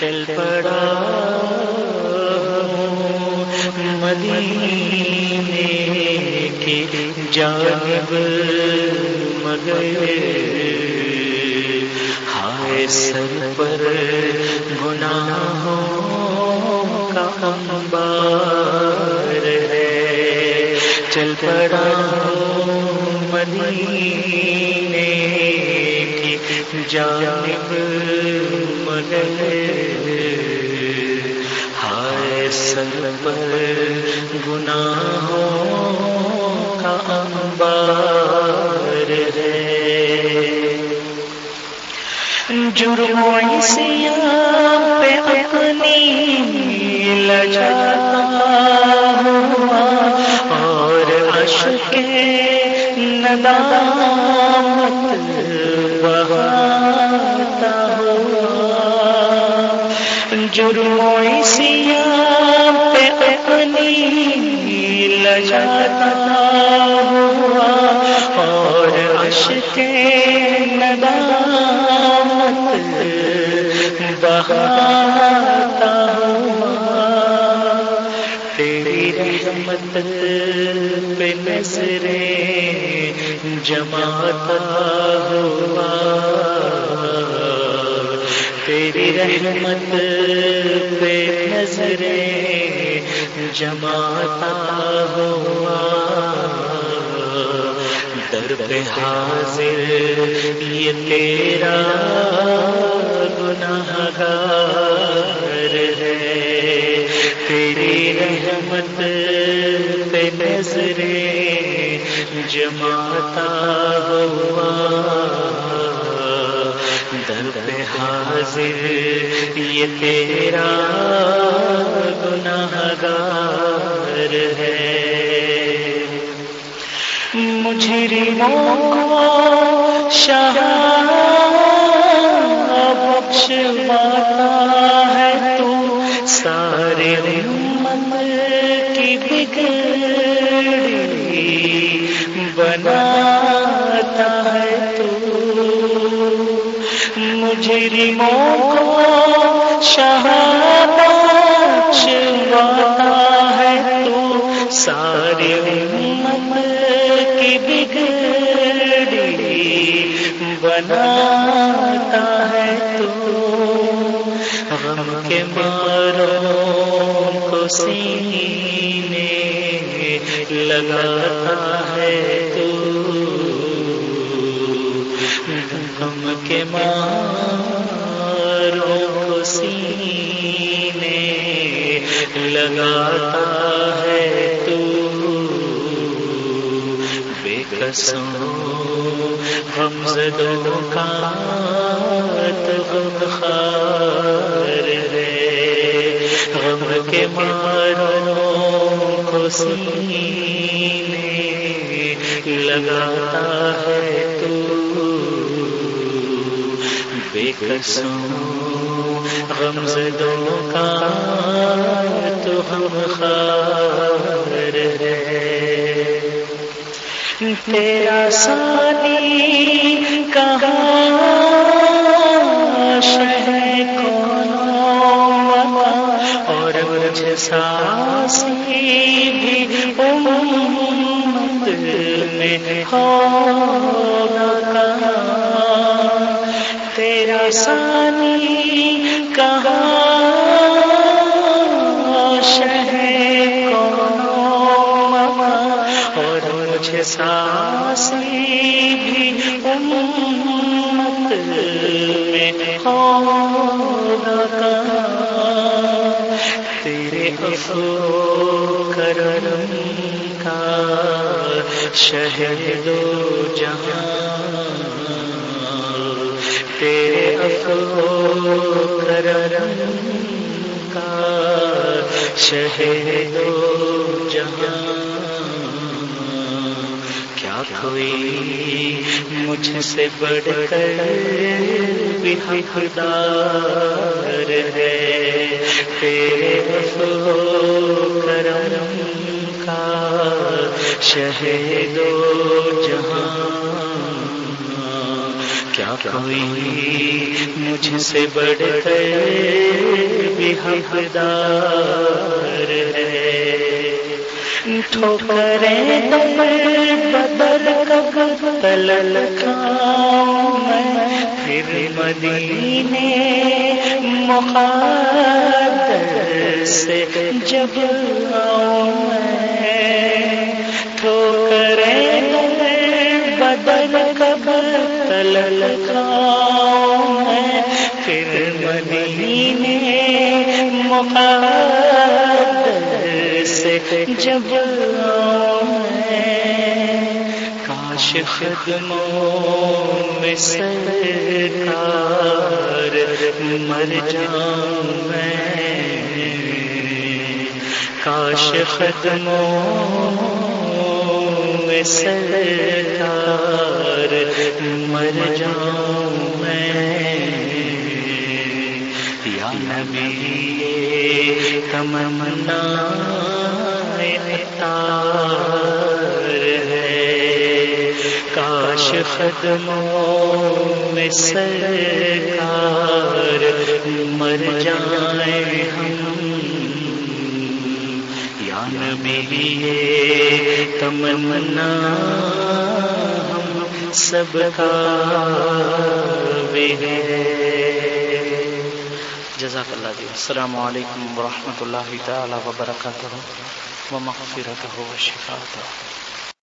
چل پڑا۔ مدینے کی جانب مگر ہائے سر پر گناہوں کا انبار ہے۔ چل پڑا مدینے کی جانب مگر ہائے سر پر گناہوں کا انبار ہے۔ جرم سیاں پہ اپنی لجاتا ہوا اور عشق ندامت جرم سیاں پہ اپنی لجاتا ہوا اور عشق ندامت بہاتا ہوا تیری رحمت پہ نظریں جماتا ہوا تیری رحمت پہ نظریں جماتا ہوا۔ در پہ حاضر یہ تیرا گناہ گار ہے۔ تیری رحمت پہ نظریں جماتا ہوا۔ حاضر، یہ تیرا گناہ گار ہے۔ مجرموں کو شاہ بخش بخشواتا ہے تو سارے امت کی بگڑی بناتا مجرموں کو شاہ بخشواتا ہے تو سارے امت کی بگڑی بناتا ہے تو غم کے ماروں کو سینے لگاتا ہے تو غم کے ماروں کو سینے لگاتا ہے تو بے قسم ہم زدوں کا تو غم خار ہے۔ غم کے ماروں کو سینے لگاتا ہے تو بے قسم غم زدوں کا تو ہم خار ہے تیرا سانی کہاں تیرا سانی کہاں شہ کون اور مجھے ساسی بھی امت میں ہوگا تیرے افو کرم کا شہر دو جہاں تیرے افو کرم کا شہر دو جہاں۔ کیا کوئی مجھ سے بڑھ کر بھی حقدار ہے؟ تیرے افو کرم کا شہد و جہاں۔ کیا کوئی مجھ سے بڑھ کر بھی حقدار ہے ٹھوکریں بدل کب تلل کام پھر مدینے مخادر سے جب آؤں میں ٹھوکریں بدل کب تلل کام پھر مدینے مخادر سے جب کاش خدموں میں سرکار مر جاؤں میں۔ کاش خدموں میں سرکار مر جاؤں میں۔ یا نبی، تمنا تار ہے۔ کاش خدموں میں سرکار مر جائیں ہم۔ جان یا ہے۔ تمنا ہم سب کا جزاک اللہ جی السلام علیکم ورحمۃ اللہ تعالی وبرکاتہ۔ ومغفرتہ وشفاعتہ